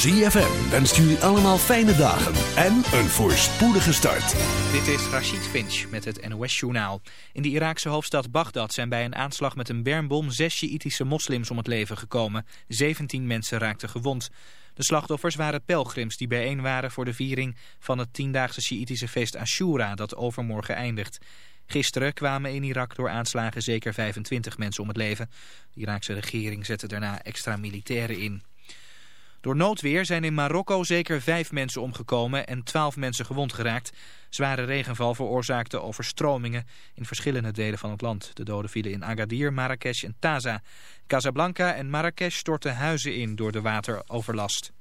ZFM wenst jullie allemaal fijne dagen en een voorspoedige start. Dit is Rachid Finch met het NOS-journaal. In de Iraakse hoofdstad Bagdad zijn bij een aanslag met een bermbom zes Sjiïtische moslims om het leven gekomen. 17 mensen raakten gewond. De slachtoffers waren pelgrims die bijeen waren voor de viering van het tiendaagse Sjiïtische feest Ashura dat overmorgen eindigt. Gisteren kwamen in Irak door aanslagen zeker 25 mensen om het leven. De Iraakse regering zette daarna extra militairen in. Door noodweer zijn in Marokko zeker vijf mensen omgekomen en twaalf mensen gewond geraakt. Zware regenval veroorzaakte overstromingen in verschillende delen van het land. De doden vielen in Agadir, Marrakesh en Taza. Casablanca en Marrakesh stortten huizen in door de wateroverlast.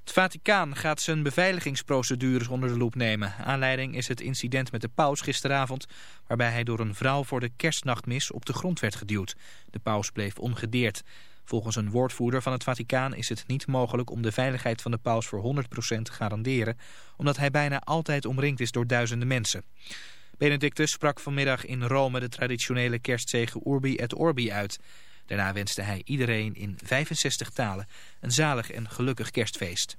Het Vaticaan gaat zijn beveiligingsprocedures onder de loep nemen. Aanleiding is het incident met de paus gisteravond... waarbij hij door een vrouw voor de kerstnachtmis op de grond werd geduwd. De paus bleef ongedeerd. Volgens een woordvoerder van het Vaticaan is het niet mogelijk om de veiligheid van de paus voor 100% te garanderen, omdat hij bijna altijd omringd is door duizenden mensen. Benedictus sprak vanmiddag in Rome de traditionele kerstzegen Urbi et Orbi uit. Daarna wenste hij iedereen in 65 talen een zalig en gelukkig kerstfeest.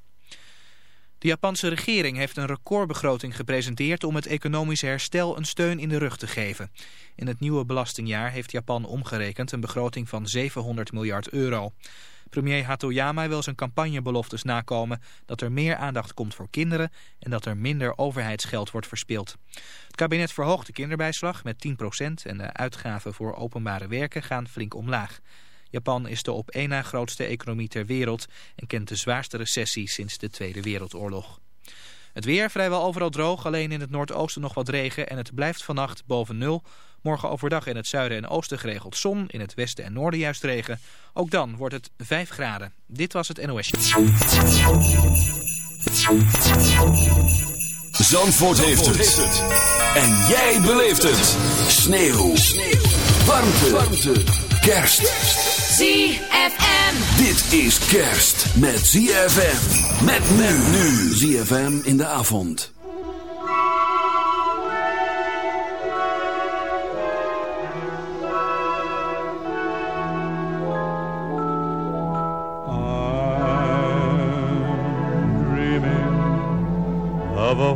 De Japanse regering heeft een recordbegroting gepresenteerd om het economische herstel een steun in de rug te geven. In het nieuwe belastingjaar heeft Japan omgerekend een begroting van 700 miljard euro. Premier Hatoyama wil zijn campagnebeloftes nakomen dat er meer aandacht komt voor kinderen en dat er minder overheidsgeld wordt verspild. Het kabinet verhoogt de kinderbijslag met 10% en de uitgaven voor openbare werken gaan flink omlaag. Japan is de op één na grootste economie ter wereld en kent de zwaarste recessie sinds de Tweede Wereldoorlog. Het weer vrijwel overal droog, alleen in het noordoosten nog wat regen en het blijft vannacht boven nul. Morgen overdag in het zuiden en oosten geregeld zon, in het westen en noorden juist regen. Ook dan wordt het 5 graden. Dit was het NOS. Zandvoort, heeft, het. En jij beleeft het. Sneeuw. Warmte. Warmte. Kerst. ZFM. Dit is kerst met ZFM. Met men nu. ZFM in de avond. I'm dreaming of a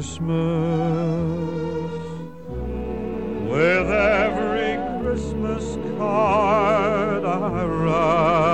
Christmas with every Christmas card I write.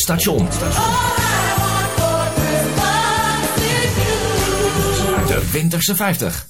Station. De Winterse 50.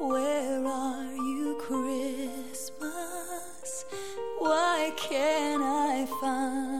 Where are you, Christmas? Why can't I find?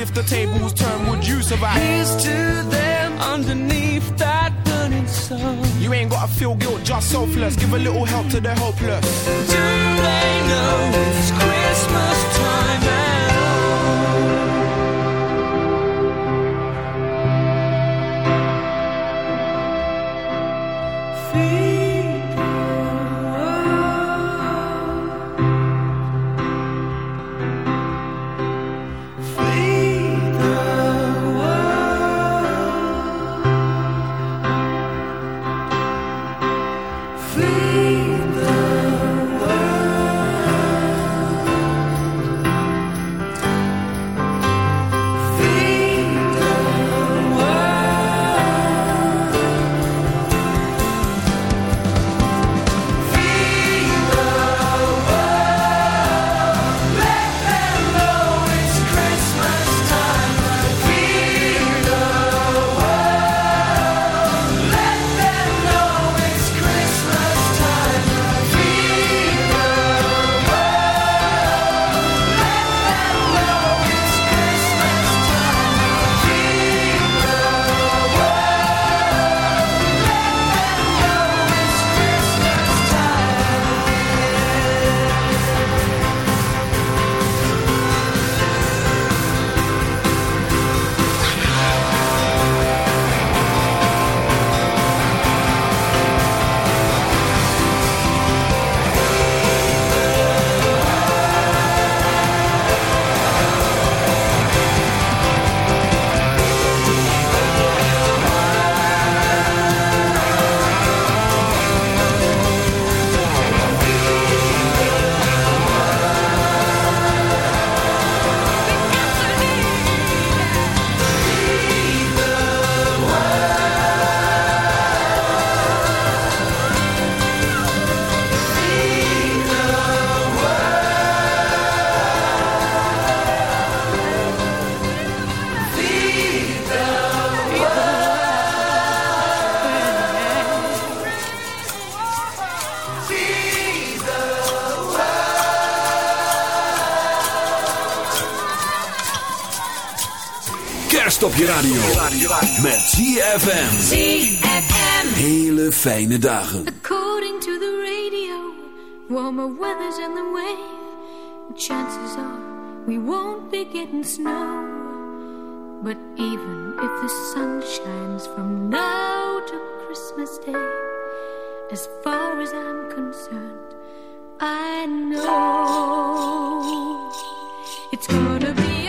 if the tables turn, would you survive? Here's to them underneath that burning sun. You ain't gotta feel guilt, just selfless. Give a little help to the hopeless. radio. Met ZFM. ZFM. Hele fijne dagen. According to the radio. Warmer weather's in the way. Chances are we won't be getting snow. But even if the sun shines from now to Christmas Day. As far as I'm concerned, I know it's gonna be